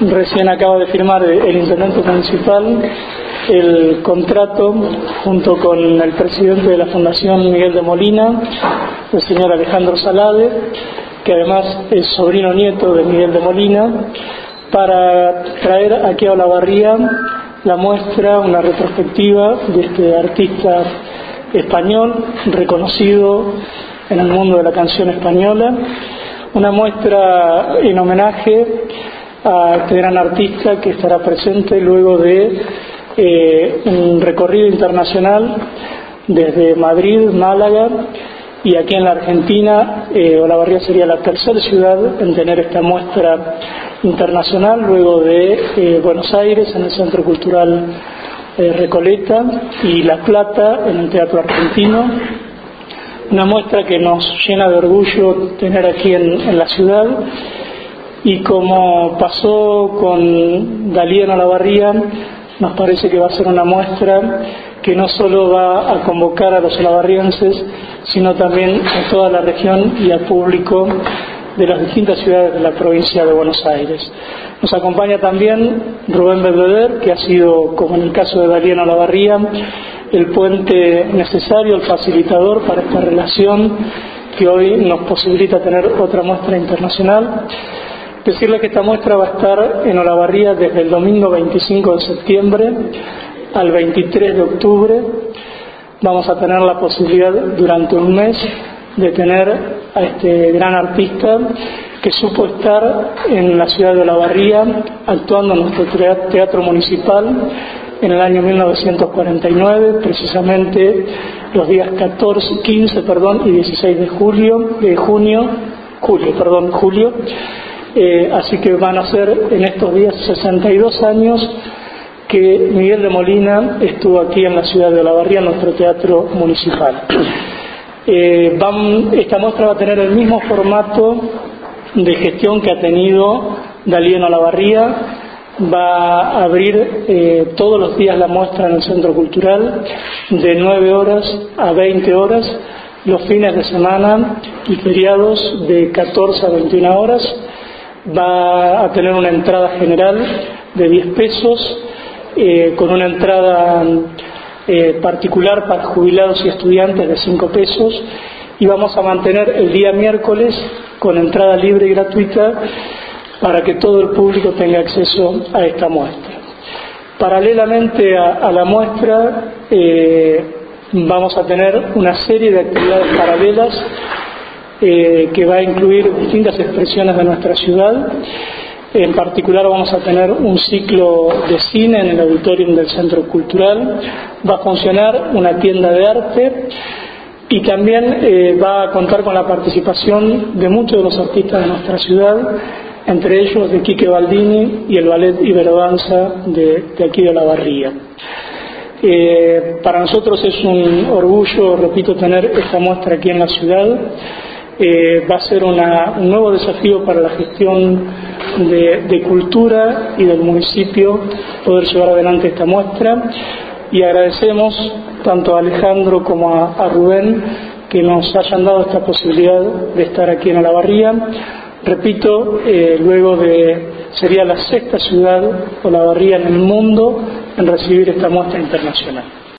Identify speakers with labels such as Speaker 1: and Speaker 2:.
Speaker 1: recién acaba de firmar el intendente municipal el contrato junto con el presidente de la Fundación Miguel de Molina, el señor Alejandro Salade, que además es sobrino nieto de Miguel de Molina, para traer aquí a Olavarría la muestra, una retrospectiva de este artista español reconocido en el mundo de la canción española, una muestra en homenaje a este gran artista que estará presente luego de eh, un recorrido internacional desde Madrid, Málaga y aquí en la Argentina, eh, Olavarría sería la tercera ciudad en tener esta muestra internacional, luego de eh, Buenos Aires en el Centro Cultural eh, Recoleta y La Plata en el Teatro Argentino. Una muestra que nos llena de orgullo tener aquí en, la ciudad y como pasó con Dalí en Olavarría, nos parece que va a ser una muestra que no solo va a convocar a los olavarrienses, sino también a toda la región y al público de las distintas ciudades de la provincia de Buenos Aires. Nos acompaña también Rubén Belveder, que ha sido, como en el caso de Daliano Lavarría, el puente necesario, el facilitador para esta relación que hoy nos posibilita tener otra muestra internacional. Decirle que esta muestra va a estar en Olavarría desde el domingo 25 de septiembre al 23 de octubre. Vamos a tener la posibilidad durante un mes de tener a este gran artista que supo estar en la ciudad de Olavarría actuando en nuestro teatro municipal en el año 1949, precisamente los días 14, 15 perdón, y 16 de julio, de junio, julio, perdón, julio. Eh, así que van a ser en estos días 62 años que Miguel de Molina estuvo aquí en la ciudad de Olavarría, en nuestro teatro municipal. Eh, esta muestra va a tener el mismo formato de gestión que ha tenido Dalí en Olavarría. Va a abrir eh, todos los días la muestra en el Centro Cultural de 9 horas a 20 horas, los fines de semana y feriados de 14 a 21 horas. Va a tener una entrada general de 10 pesos, eh, con una entrada eh, particular para jubilados y estudiantes de 5 pesos y vamos a mantener el día miércoles con entrada libre y gratuita para que todo el público tenga acceso a esta muestra. Paralelamente a, la muestra eh, vamos a tener una serie de actividades paralelas eh, que va a incluir distintas expresiones de nuestra ciudad en particular vamos a tener un ciclo de cine en el auditorium del Centro Cultural, va a funcionar una tienda de arte y también eh, va a contar con la participación de muchos de los artistas de nuestra ciudad, entre ellos de Quique Baldini y el Ballet Iberodanza de, aquí de La Barría. Eh, para nosotros es un orgullo, repito, tener esta muestra aquí en la ciudad. Eh, va a ser un nuevo desafío para la gestión de, cultura y del municipio poder llevar adelante esta muestra y agradecemos tanto a Alejandro como a, Rubén que nos hayan dado esta posibilidad de estar aquí en Olavarría. Repito, eh, luego de, sería la sexta ciudad, Olavarría, en el mundo en recibir esta muestra internacional.